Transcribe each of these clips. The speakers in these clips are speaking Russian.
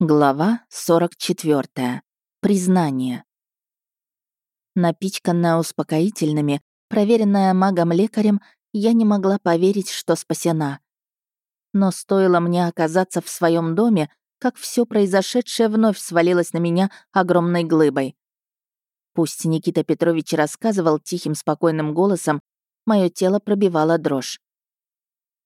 Глава 44. Признание. Напичканная успокоительными, проверенная магом-лекарем, я не могла поверить, что спасена. Но стоило мне оказаться в своем доме, как все произошедшее вновь свалилось на меня огромной глыбой. Пусть Никита Петрович рассказывал тихим, спокойным голосом, мое тело пробивало дрожь.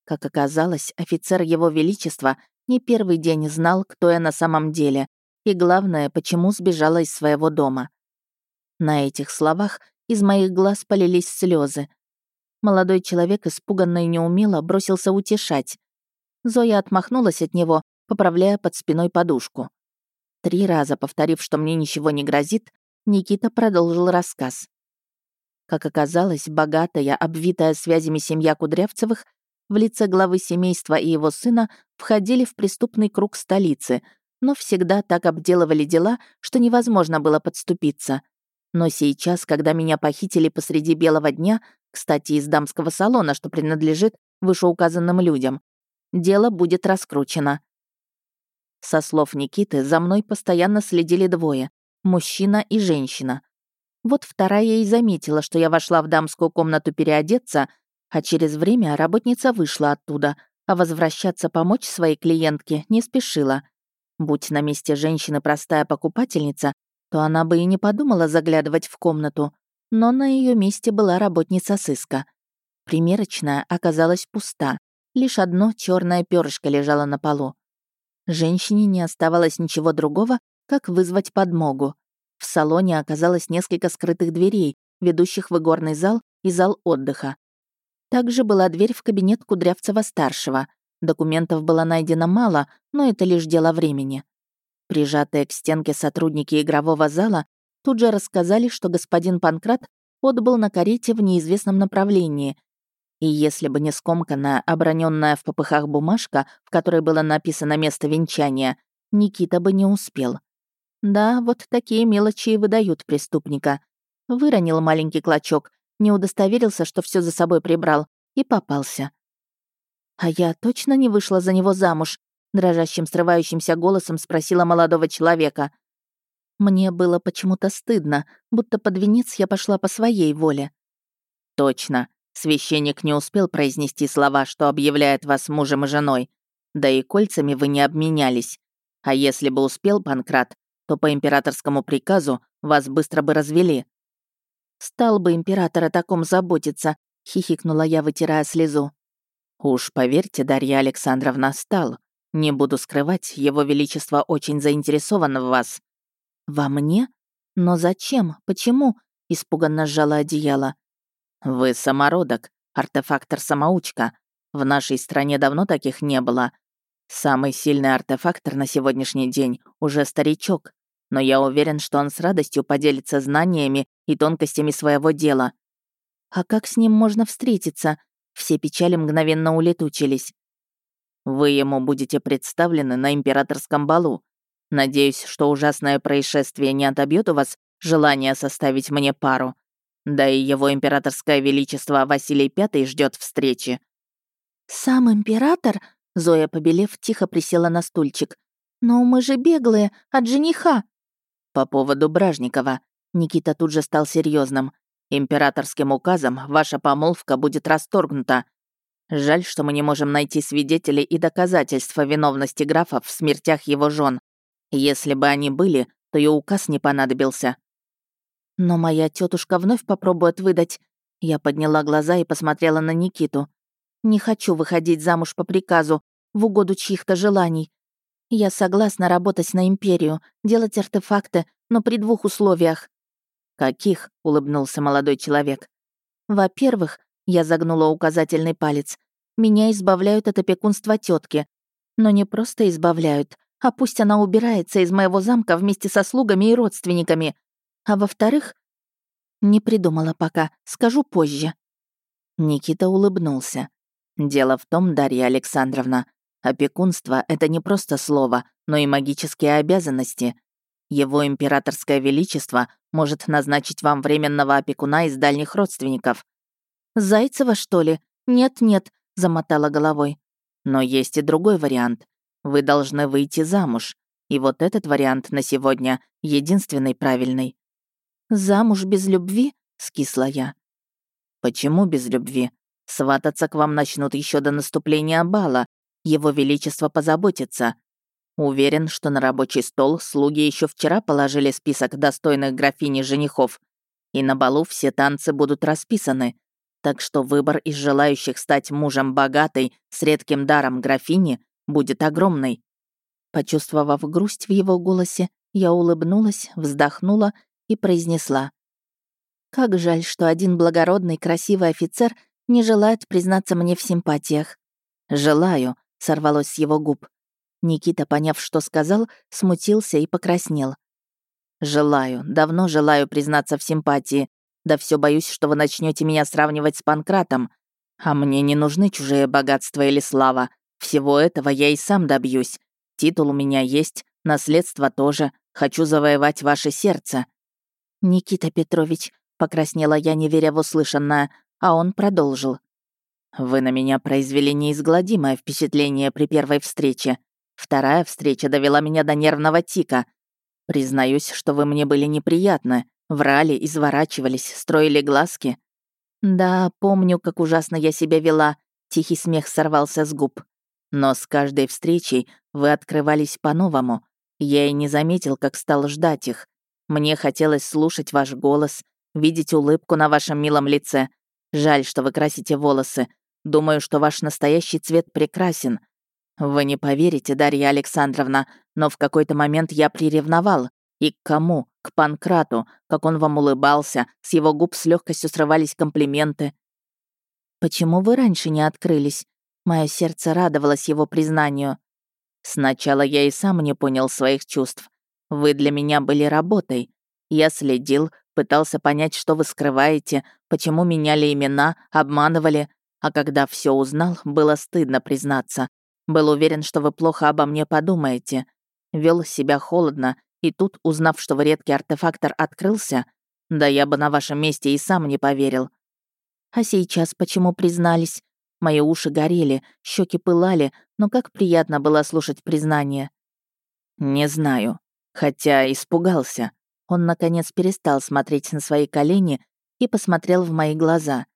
Как оказалось, офицер Его Величества — не первый день знал, кто я на самом деле, и главное, почему сбежала из своего дома. На этих словах из моих глаз полились слезы. Молодой человек испуганно и неумело бросился утешать. Зоя отмахнулась от него, поправляя под спиной подушку. Три раза повторив, что мне ничего не грозит, Никита продолжил рассказ. Как оказалось, богатая, обвитая связями семья Кудрявцевых в лице главы семейства и его сына входили в преступный круг столицы, но всегда так обделывали дела, что невозможно было подступиться. Но сейчас, когда меня похитили посреди белого дня, кстати, из дамского салона, что принадлежит вышеуказанным людям, дело будет раскручено. Со слов Никиты, за мной постоянно следили двое — мужчина и женщина. Вот вторая и заметила, что я вошла в дамскую комнату переодеться — а через время работница вышла оттуда, а возвращаться помочь своей клиентке не спешила. Будь на месте женщины простая покупательница, то она бы и не подумала заглядывать в комнату, но на ее месте была работница сыска. Примерочная оказалась пуста, лишь одно черное перышко лежало на полу. Женщине не оставалось ничего другого, как вызвать подмогу. В салоне оказалось несколько скрытых дверей, ведущих в игорный зал и зал отдыха. Также была дверь в кабинет Кудрявцева-старшего. Документов было найдено мало, но это лишь дело времени. Прижатые к стенке сотрудники игрового зала тут же рассказали, что господин Панкрат отбыл на карете в неизвестном направлении. И если бы не скомканная, оброненная в попыхах бумажка, в которой было написано место венчания, Никита бы не успел. Да, вот такие мелочи и выдают преступника. Выронил маленький клочок, не удостоверился, что все за собой прибрал, и попался. «А я точно не вышла за него замуж?» дрожащим, срывающимся голосом спросила молодого человека. Мне было почему-то стыдно, будто под венец я пошла по своей воле. «Точно. Священник не успел произнести слова, что объявляет вас мужем и женой. Да и кольцами вы не обменялись. А если бы успел Панкрат, то по императорскому приказу вас быстро бы развели. Стал бы император о таком заботиться, хихикнула я, вытирая слезу. Уж поверьте, Дарья Александровна, стал. Не буду скрывать, его величество очень заинтересован в вас. Во мне? Но зачем? Почему? Испуганно сжала одеяло. Вы самородок, артефактор-самоучка. В нашей стране давно таких не было. Самый сильный артефактор на сегодняшний день уже старичок но я уверен, что он с радостью поделится знаниями и тонкостями своего дела. А как с ним можно встретиться? Все печали мгновенно улетучились. Вы ему будете представлены на императорском балу. Надеюсь, что ужасное происшествие не отобьет у вас желание составить мне пару. Да и его императорское величество Василий Пятый ждет встречи. «Сам император?» Зоя, побелев, тихо присела на стульчик. «Но мы же беглые, от жениха!» По поводу Бражникова. Никита тут же стал серьезным. Императорским указом ваша помолвка будет расторгнута. Жаль, что мы не можем найти свидетелей и доказательства виновности графа в смертях его жен. Если бы они были, то и указ не понадобился. Но моя тетушка вновь попробует выдать. Я подняла глаза и посмотрела на Никиту. Не хочу выходить замуж по приказу, в угоду чьих-то желаний. Я согласна работать на империю, делать артефакты, но при двух условиях. «Каких?» — улыбнулся молодой человек. «Во-первых, я загнула указательный палец. Меня избавляют от опекунства тетки. Но не просто избавляют, а пусть она убирается из моего замка вместе со слугами и родственниками. А во-вторых, не придумала пока, скажу позже». Никита улыбнулся. «Дело в том, Дарья Александровна, Опекунство — это не просто слово, но и магические обязанности. Его императорское величество может назначить вам временного опекуна из дальних родственников. «Зайцева, что ли? Нет-нет», — замотала головой. «Но есть и другой вариант. Вы должны выйти замуж. И вот этот вариант на сегодня единственный правильный. «Замуж без любви?» — скисла я. «Почему без любви? Свататься к вам начнут еще до наступления бала. Его Величество позаботится. Уверен, что на рабочий стол слуги еще вчера положили список достойных графини женихов, и на балу все танцы будут расписаны. Так что выбор из желающих стать мужем богатой с редким даром графини будет огромный. Почувствовав грусть в его голосе, я улыбнулась, вздохнула и произнесла. «Как жаль, что один благородный, красивый офицер не желает признаться мне в симпатиях». «Желаю», — сорвалось с его губ. Никита, поняв, что сказал, смутился и покраснел. «Желаю, давно желаю признаться в симпатии. Да все боюсь, что вы начнете меня сравнивать с Панкратом. А мне не нужны чужие богатства или слава. Всего этого я и сам добьюсь. Титул у меня есть, наследство тоже. Хочу завоевать ваше сердце». «Никита Петрович», — покраснела я, не веря в услышанное, а он продолжил. «Вы на меня произвели неизгладимое впечатление при первой встрече. Вторая встреча довела меня до нервного тика. Признаюсь, что вы мне были неприятны. Врали, изворачивались, строили глазки. Да, помню, как ужасно я себя вела. Тихий смех сорвался с губ. Но с каждой встречей вы открывались по-новому. Я и не заметил, как стал ждать их. Мне хотелось слушать ваш голос, видеть улыбку на вашем милом лице. Жаль, что вы красите волосы. Думаю, что ваш настоящий цвет прекрасен. Вы не поверите, Дарья Александровна, но в какой-то момент я приревновал. И к кому? К Панкрату, как он вам улыбался, с его губ с легкостью срывались комплименты. «Почему вы раньше не открылись?» Мое сердце радовалось его признанию. «Сначала я и сам не понял своих чувств. Вы для меня были работой. Я следил, пытался понять, что вы скрываете, почему меняли имена, обманывали, а когда все узнал, было стыдно признаться. Был уверен, что вы плохо обо мне подумаете. Вел себя холодно, и тут, узнав, что вы редкий артефактор открылся, да я бы на вашем месте и сам не поверил. А сейчас почему признались? Мои уши горели, щеки пылали, но как приятно было слушать признание. Не знаю. Хотя испугался. Он, наконец, перестал смотреть на свои колени и посмотрел в мои глаза.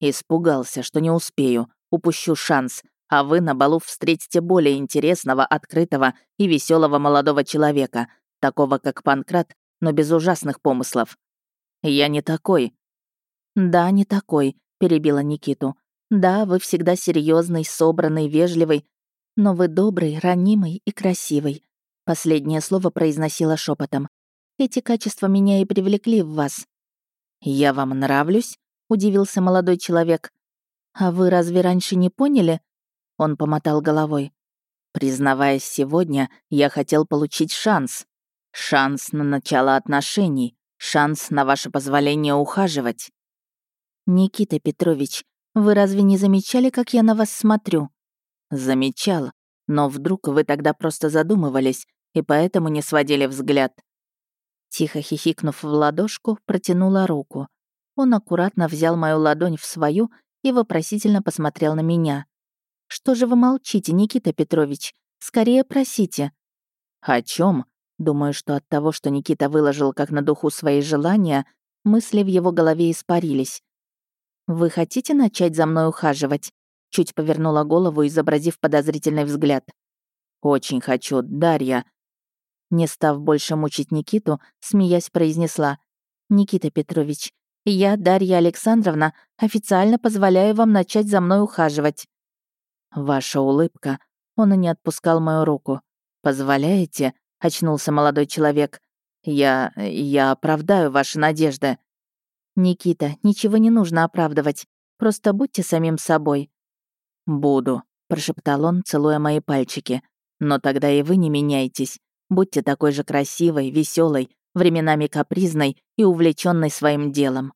Испугался, что не успею, упущу шанс, а вы на балу встретите более интересного, открытого и веселого молодого человека, такого как Панкрат, но без ужасных помыслов. Я не такой. Да, не такой, перебила Никиту. Да, вы всегда серьезный, собранный, вежливый, но вы добрый, ранимый и красивый. Последнее слово произносила шепотом. Эти качества меня и привлекли в вас. Я вам нравлюсь? Удивился молодой человек. А вы разве раньше не поняли? Он помотал головой. Признаваясь сегодня, я хотел получить шанс. Шанс на начало отношений, шанс на ваше позволение ухаживать. Никита Петрович, вы разве не замечали, как я на вас смотрю? Замечал, но вдруг вы тогда просто задумывались и поэтому не сводили взгляд. Тихо хихикнув в ладошку, протянула руку. Он аккуратно взял мою ладонь в свою и вопросительно посмотрел на меня. Что же вы молчите, Никита Петрович? Скорее просите». «О чем? Думаю, что от того, что Никита выложил как на духу свои желания, мысли в его голове испарились. «Вы хотите начать за мной ухаживать?» Чуть повернула голову, изобразив подозрительный взгляд. «Очень хочу, Дарья». Не став больше мучить Никиту, смеясь произнесла. «Никита Петрович, я, Дарья Александровна, официально позволяю вам начать за мной ухаживать». Ваша улыбка. Он и не отпускал мою руку. Позволяете? очнулся молодой человек. Я я оправдаю ваши надежды. Никита, ничего не нужно оправдывать. Просто будьте самим собой. Буду, прошептал он, целуя мои пальчики. Но тогда и вы не меняйтесь. Будьте такой же красивой, веселой, временами капризной и увлеченной своим делом.